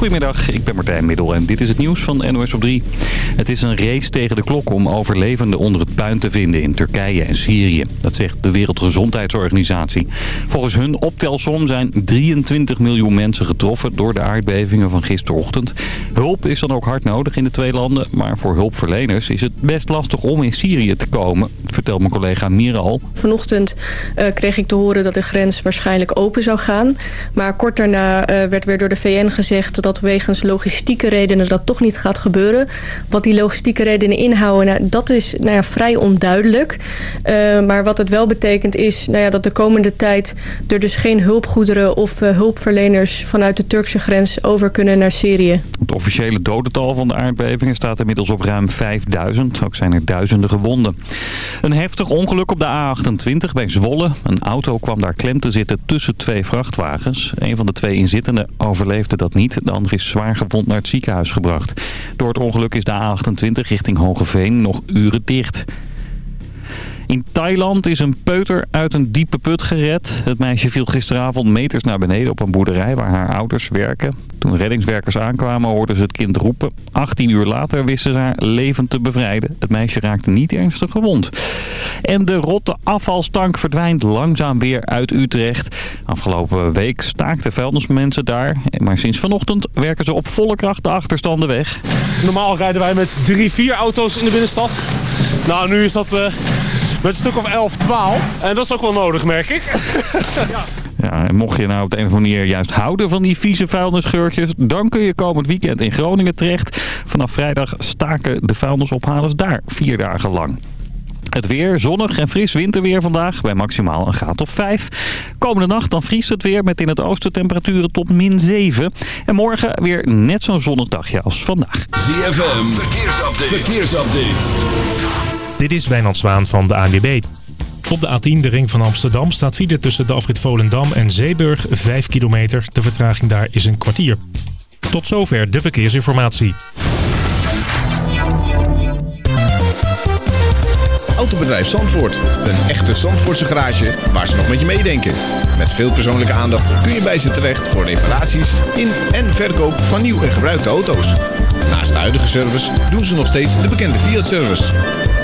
Goedemiddag, ik ben Martijn Middel en dit is het nieuws van NOS op 3. Het is een race tegen de klok om overlevenden onder het puin te vinden in Turkije en Syrië. Dat zegt de Wereldgezondheidsorganisatie. Volgens hun optelsom zijn 23 miljoen mensen getroffen door de aardbevingen van gisterochtend. Hulp is dan ook hard nodig in de twee landen, maar voor hulpverleners is het best lastig om in Syrië te komen, vertelt mijn collega Miral. Vanochtend uh, kreeg ik te horen dat de grens waarschijnlijk open zou gaan. Maar kort daarna uh, werd weer door de VN gezegd dat wegens logistieke redenen dat toch niet gaat gebeuren. Wat die logistieke redenen inhouden, nou, dat is nou vrij onduidelijk. Uh, maar wat het wel betekent is nou ja, dat de komende tijd er dus geen hulpgoederen of uh, hulpverleners vanuit de Turkse grens over kunnen naar Syrië. Het officiële dodental van de aardbevingen staat inmiddels op ruim 5000. Ook zijn er duizenden gewonden. Een heftig ongeluk op de A28 bij Zwolle. Een auto kwam daar klem te zitten tussen twee vrachtwagens. Een van de twee inzittenden overleefde dat niet. De andere is zwaar gewond naar het ziekenhuis gebracht. Door het ongeluk is de A28 richting Hogeveen nog uren dicht. In Thailand is een peuter uit een diepe put gered. Het meisje viel gisteravond meters naar beneden op een boerderij waar haar ouders werken. Toen reddingswerkers aankwamen hoorden ze het kind roepen. 18 uur later wisten ze haar levend te bevrijden. Het meisje raakte niet ernstig gewond. En de rotte afvalstank verdwijnt langzaam weer uit Utrecht. Afgelopen week staakten vuilnismensen daar. Maar sinds vanochtend werken ze op volle kracht de achterstanden weg. Normaal rijden wij met drie, vier auto's in de binnenstad. Nou, nu is dat... Uh met een stuk of 11, 12. En dat is ook wel nodig, merk ik. ja. Ja, en mocht je nou op de een of andere manier juist houden van die vieze vuilnisgeurtjes... dan kun je komend weekend in Groningen terecht. Vanaf vrijdag staken de vuilnisophalers daar vier dagen lang. Het weer, zonnig en fris winterweer vandaag bij maximaal een graad of 5. Komende nacht dan vriest het weer met in het oosten temperaturen tot min 7. En morgen weer net zo'n zonnig dagje als vandaag. ZFM, verkeersupdate. verkeersupdate. Dit is Wijnand Zwaan van de ANWB. Op de A10, de ring van Amsterdam, staat file tussen de afrit Volendam en Zeeburg 5 kilometer. De vertraging daar is een kwartier. Tot zover de verkeersinformatie. Autobedrijf Zandvoort. Een echte Zandvoortse garage waar ze nog met je meedenken. Met veel persoonlijke aandacht kun je bij ze terecht voor reparaties in en verkoop van nieuw en gebruikte auto's. Naast de huidige service doen ze nog steeds de bekende Fiat-service.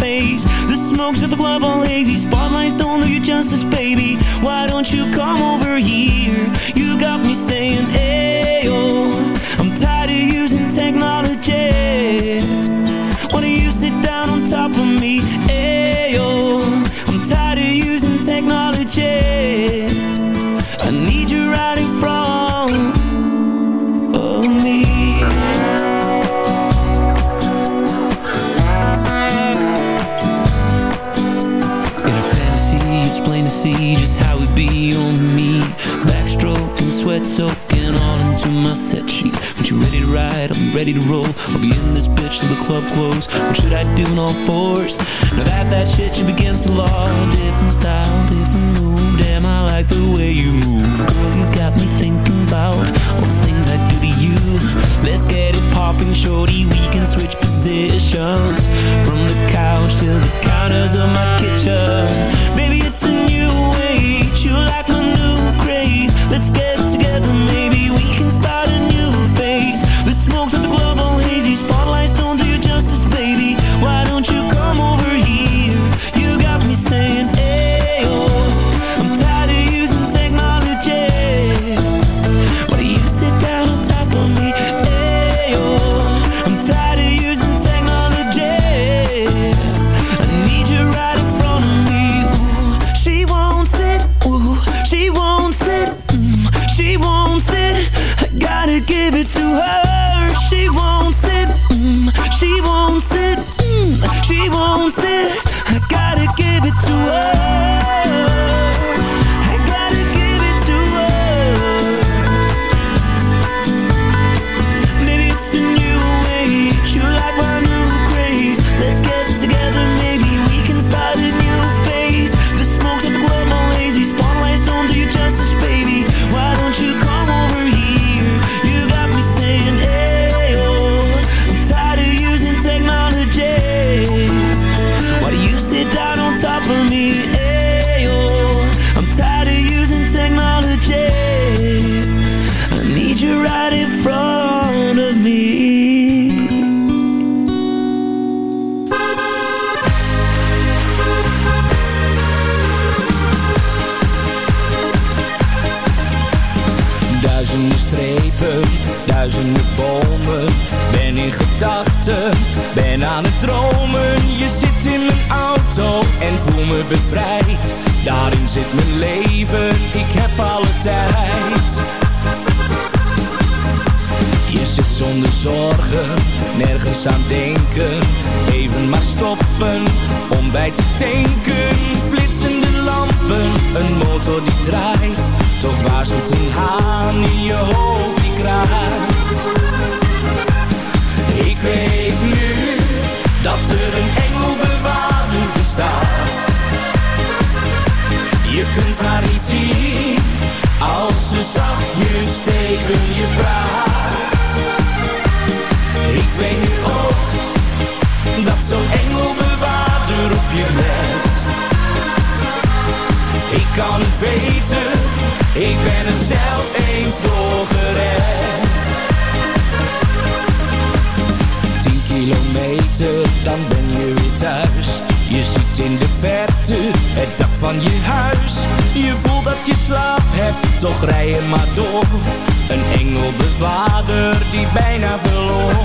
phase The smoke's at the club all hazy Spotlights don't do you justice, baby. Why don't you come over here? You got me saying, ayo right, I'm ready to roll. I'll be in this bitch till the club close. What should I do in all fours? Now that that shit should begins to law. Different style, different move Damn, I like the way you move. Girl, you got me thinking about All the things I do to you. Let's get it popping, shorty. We can switch positions. From the couch to the counters of my kitchen. Baby, it's a new age. You like my new craze. Let's get together, maybe we can start kan het weten, ik ben er zelf eens doorgered Tien kilometer, dan ben je weer thuis. Je ziet in de verte het dak van je huis. Je voelt dat je slaap hebt, toch rij je maar door. Een engelbewaarder die bijna verloor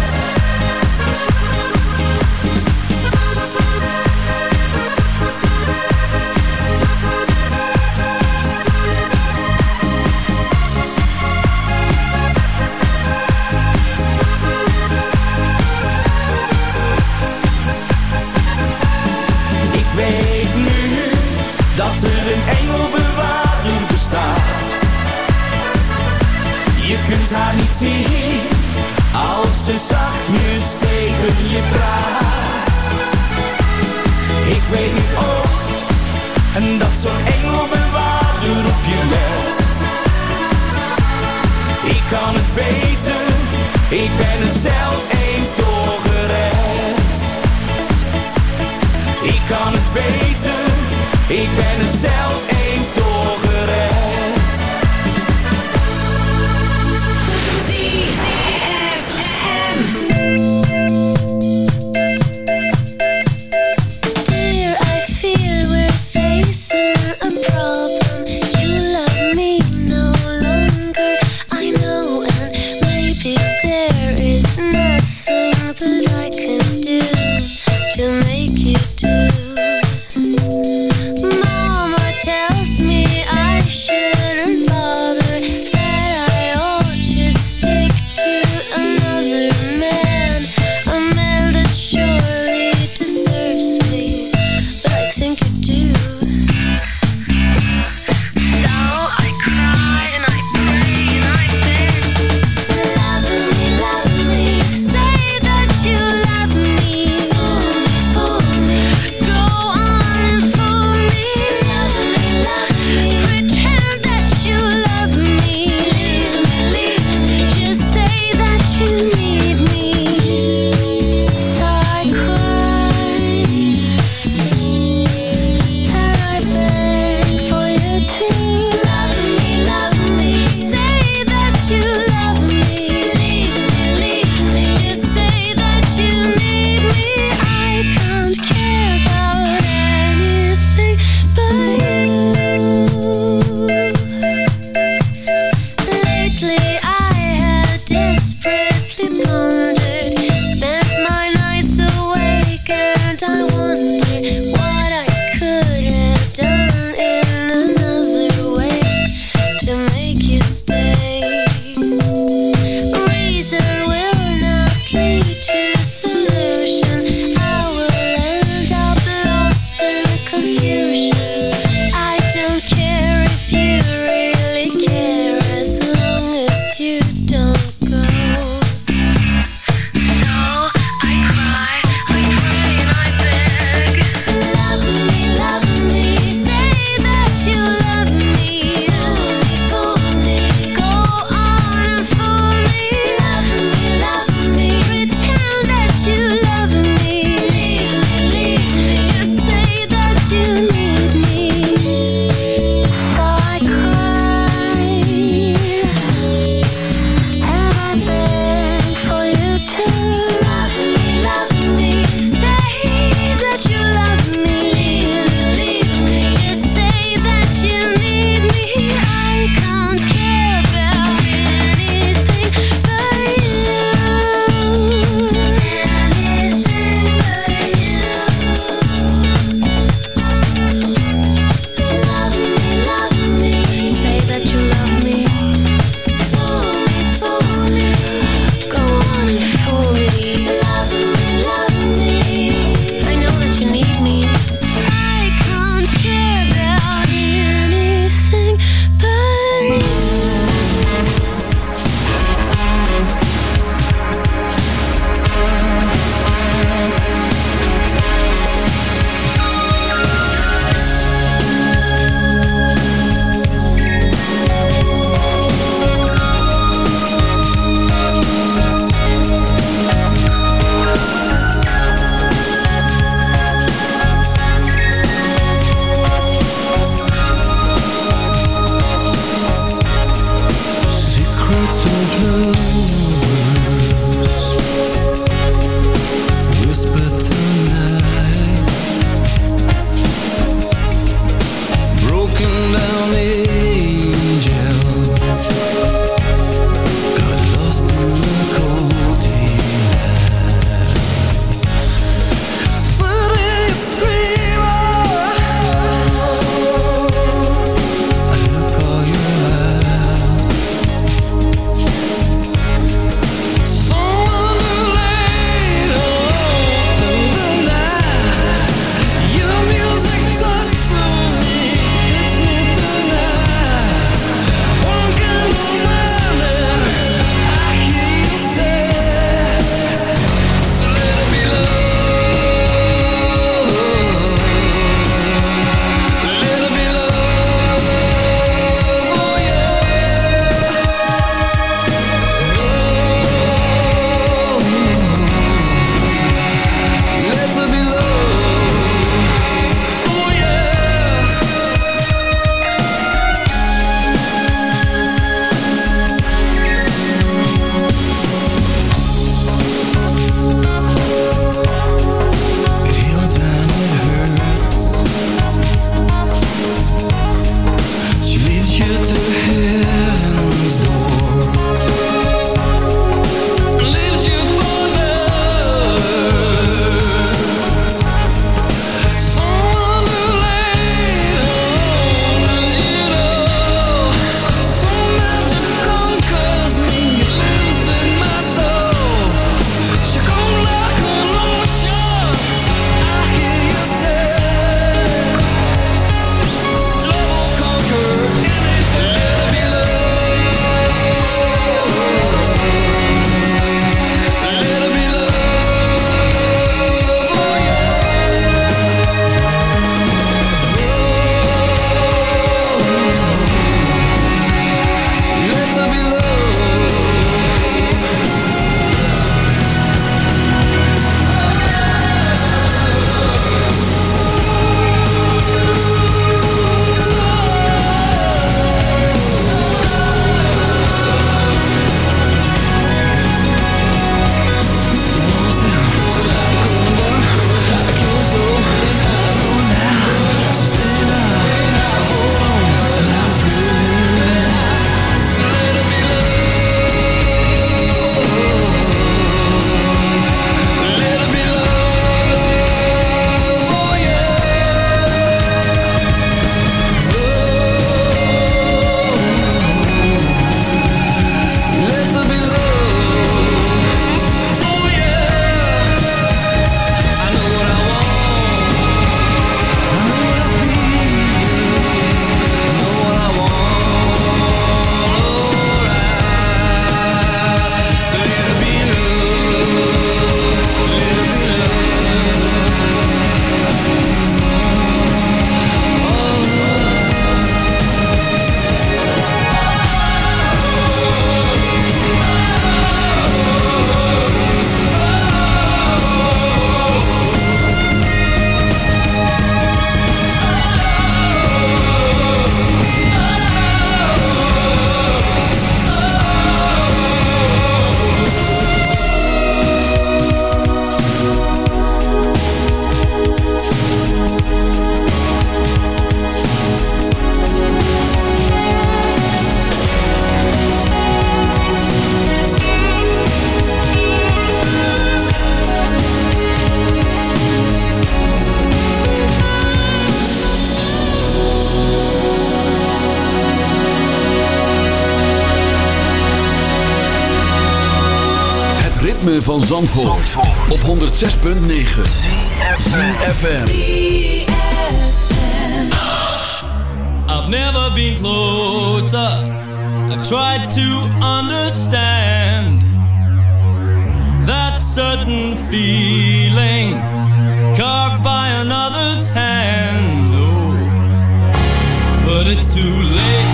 Dat er een engelbewaarder bestaat. Je kunt haar niet zien als ze zachtjes tegen je praat. Ik weet nu ook en dat zo'n engelbewaarder op je let. Ik kan het weten, ik ben er zelf eens doorgered. Ik kan het weten, ik ben er zelf eens doorgered. Van Zandvoort, op 106.9 CFFM I've never been closer. I've tried to understand That certain feeling Carved by another's hand. Oh, But it's too late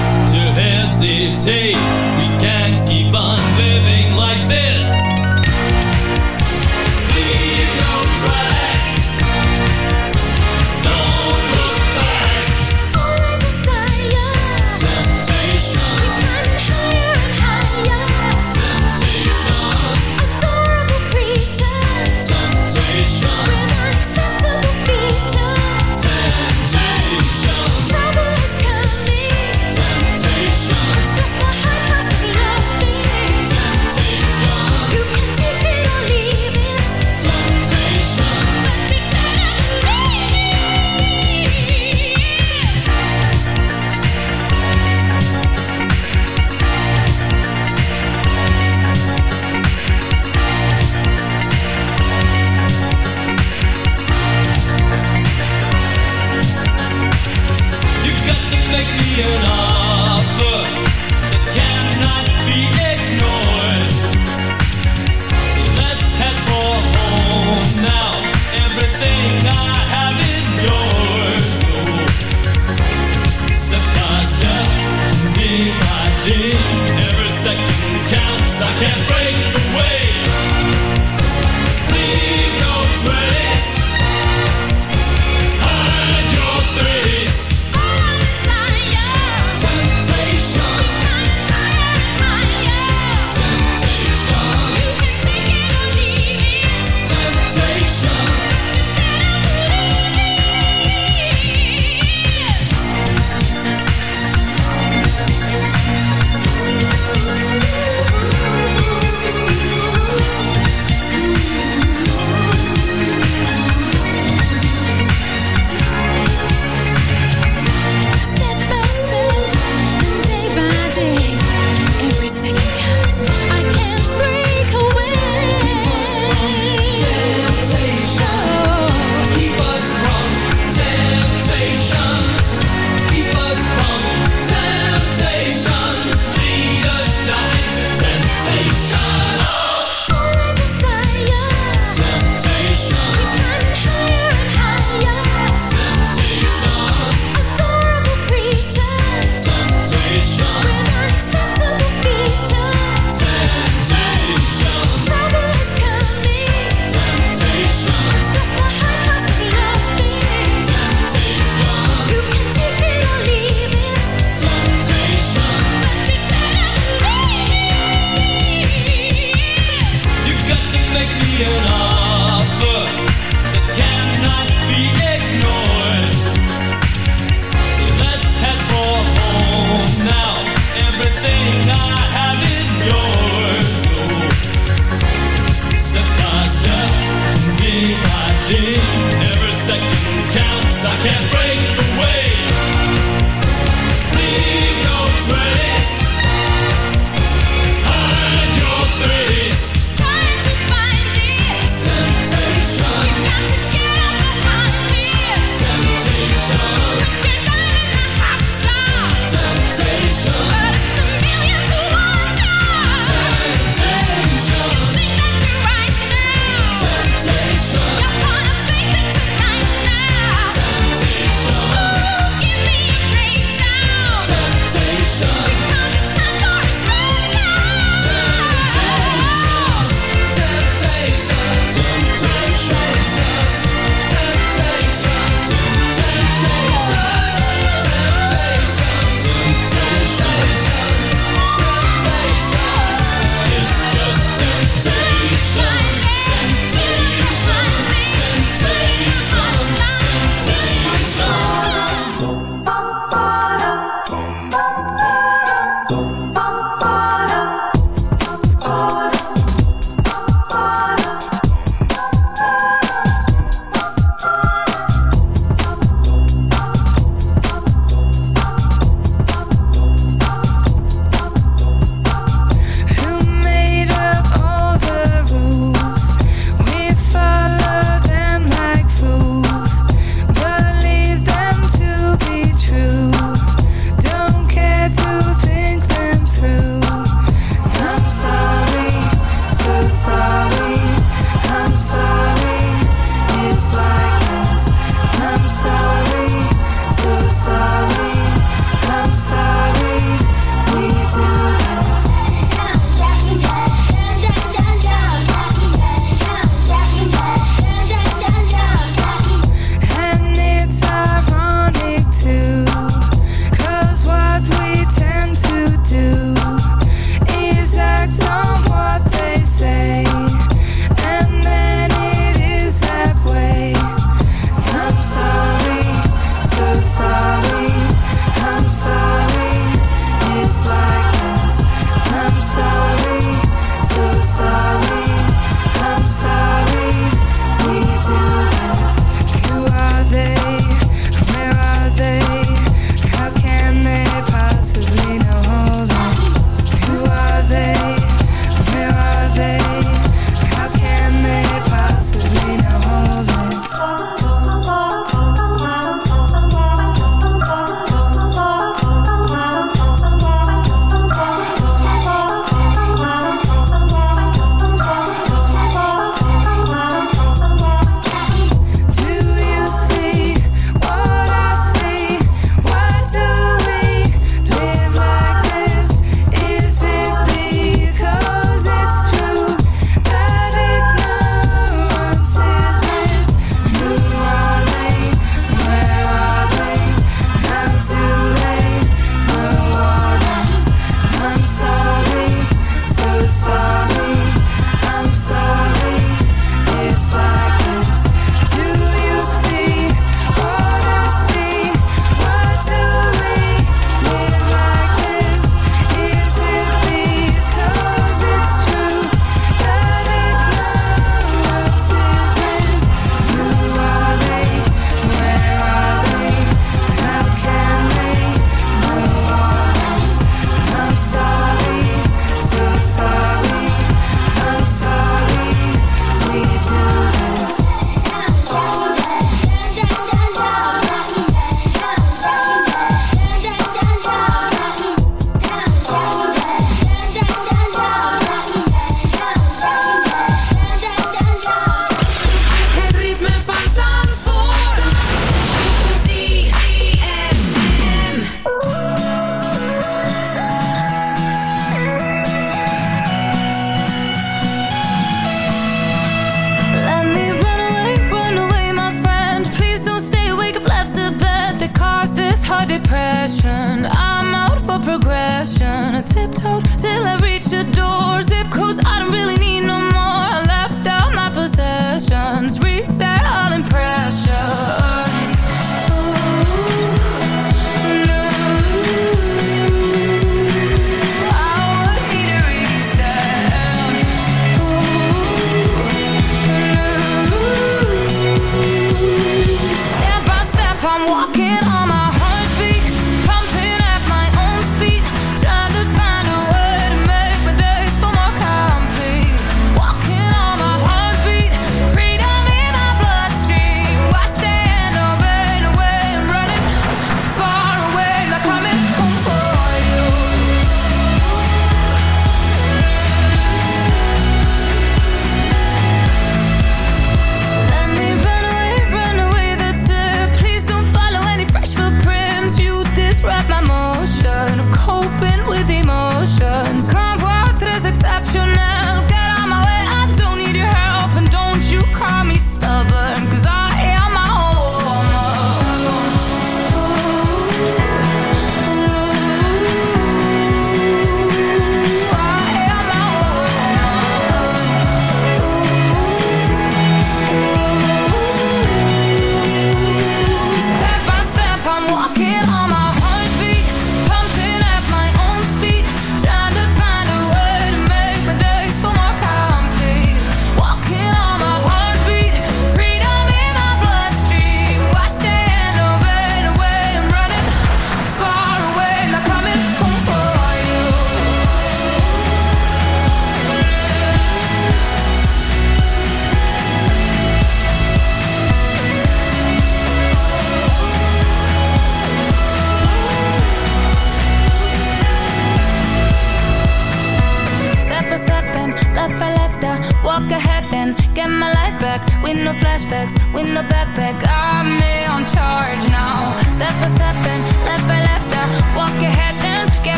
walking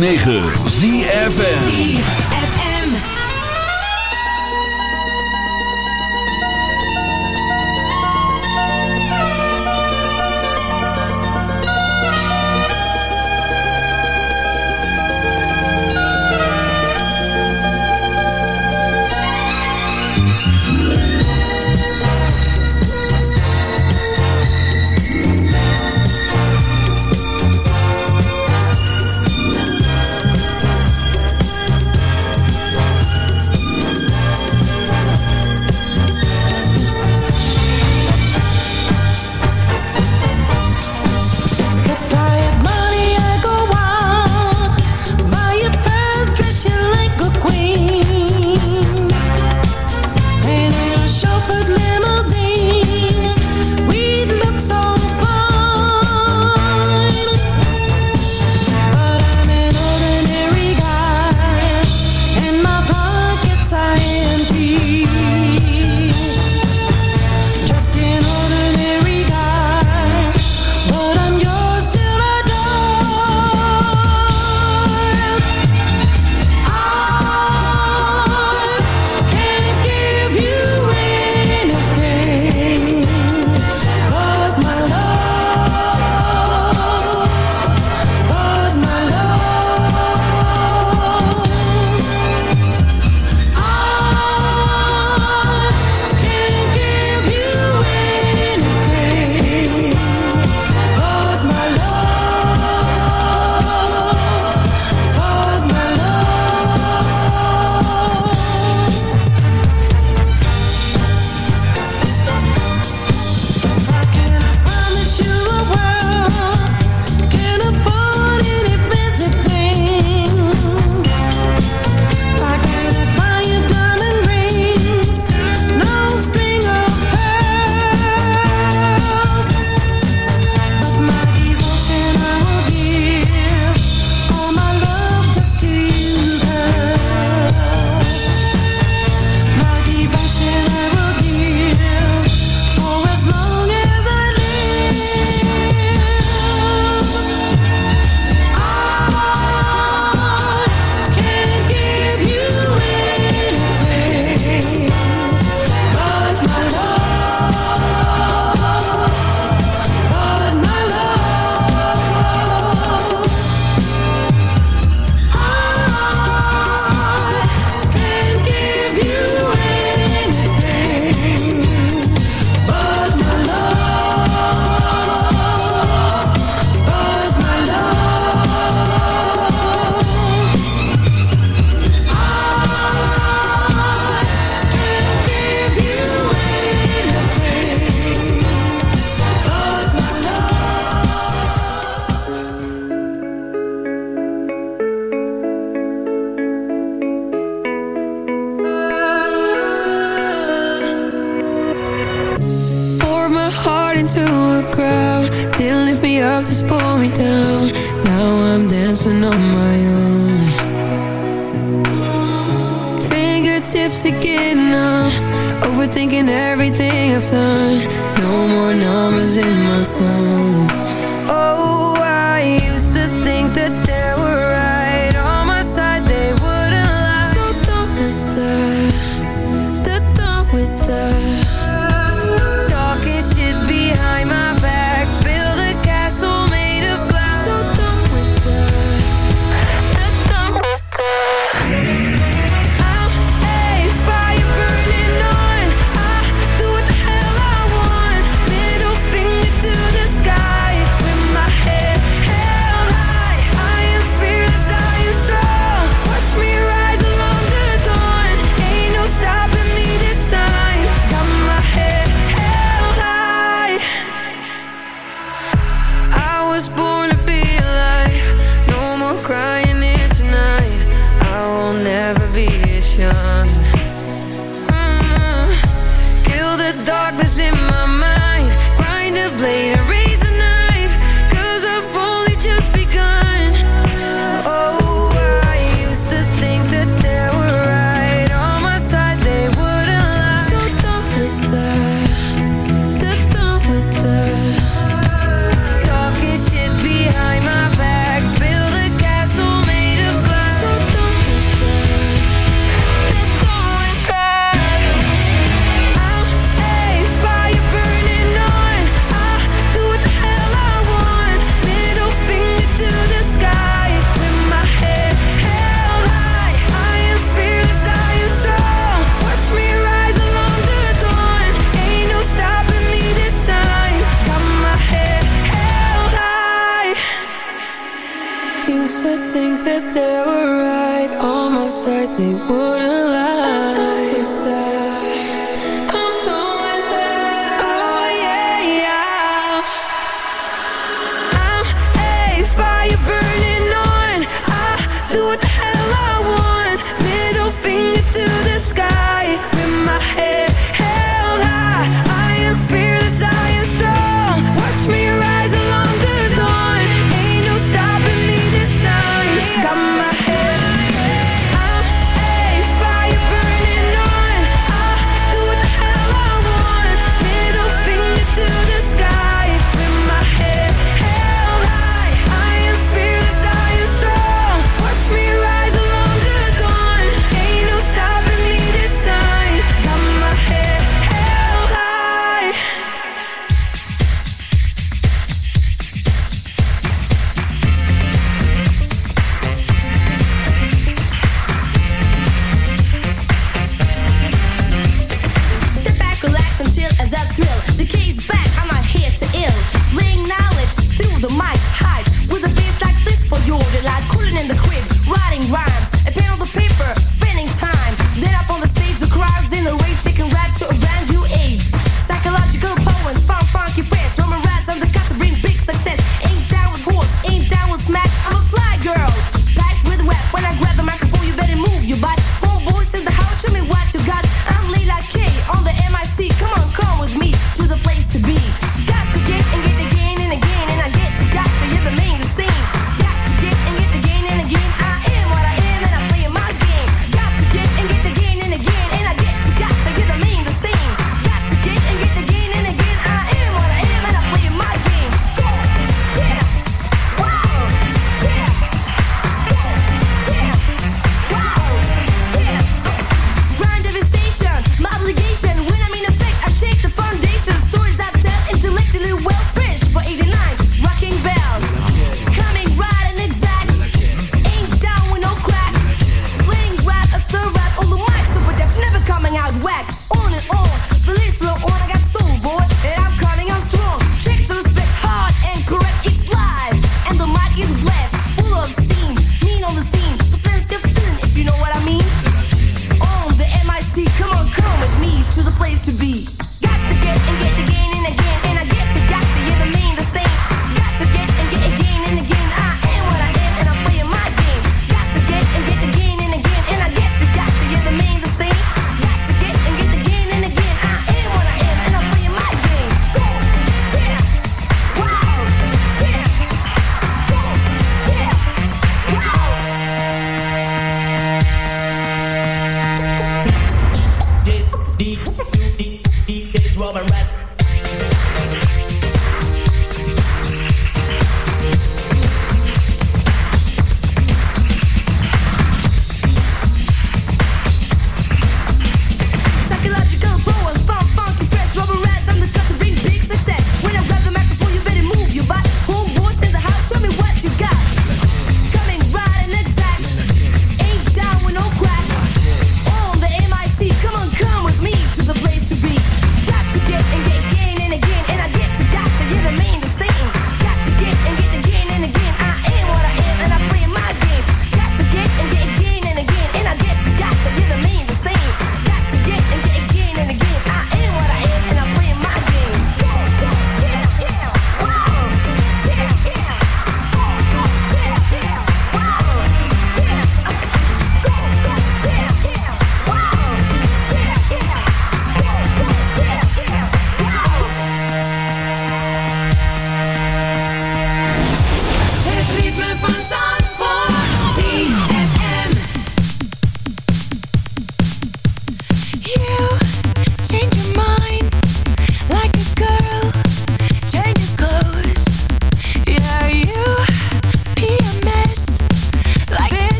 106.9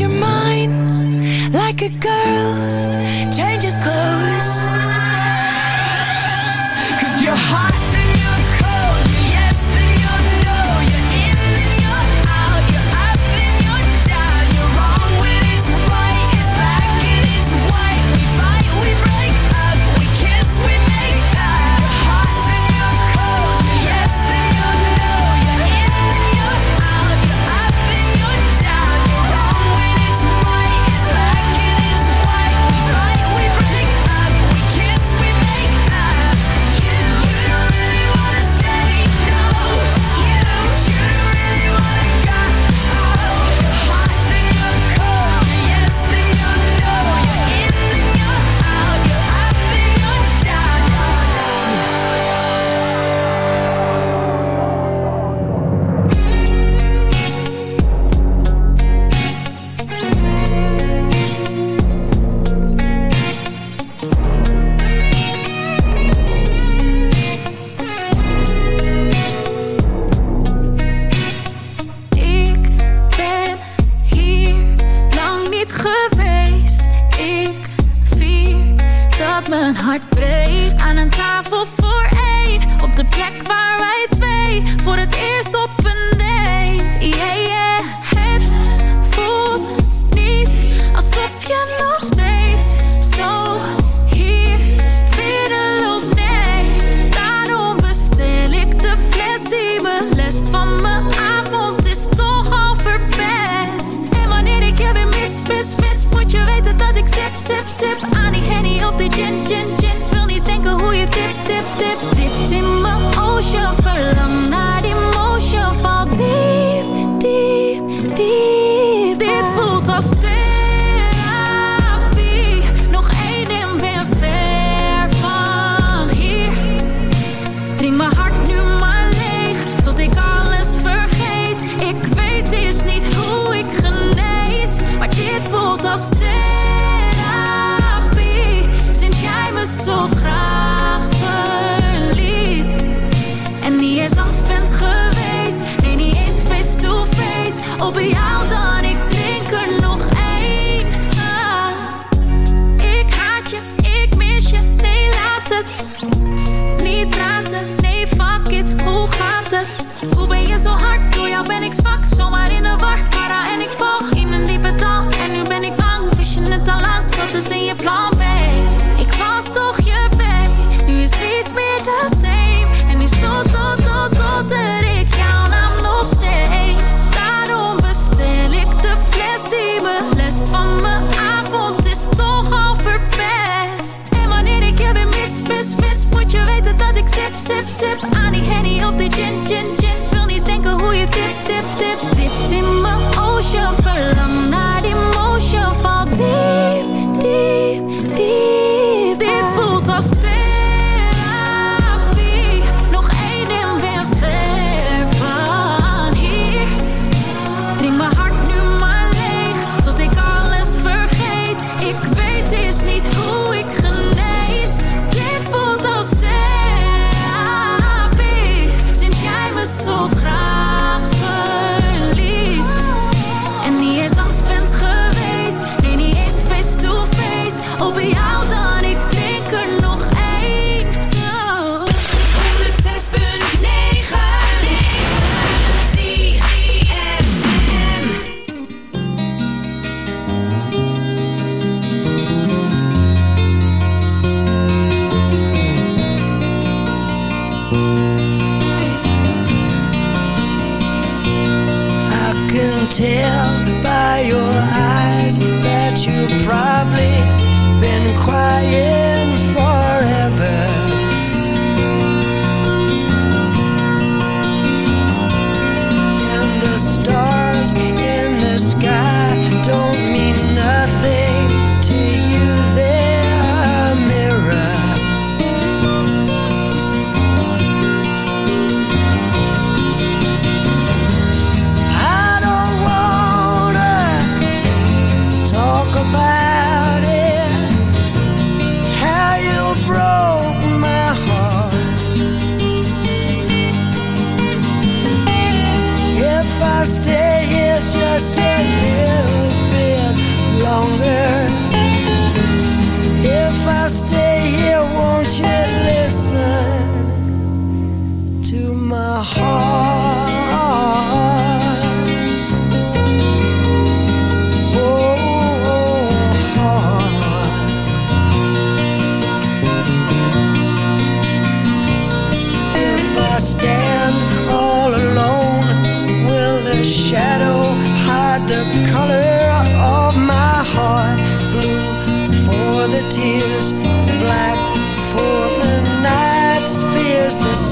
you're mine like a girl.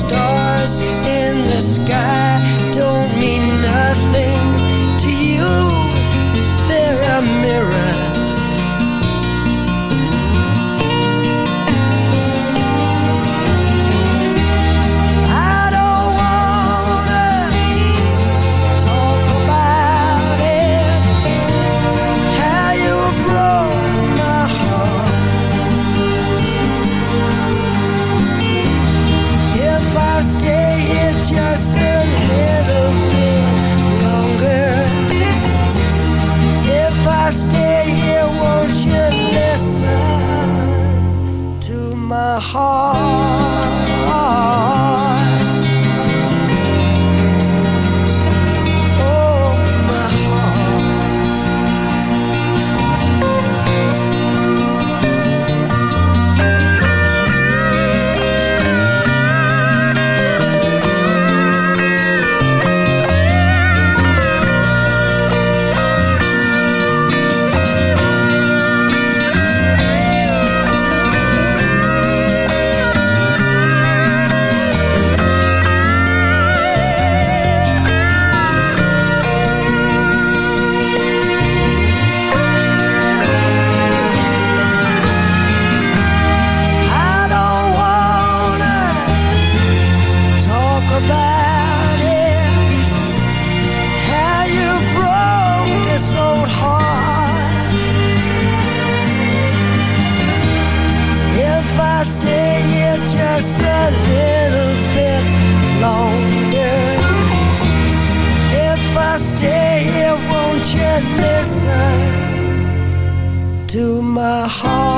Stars in the sky to my heart.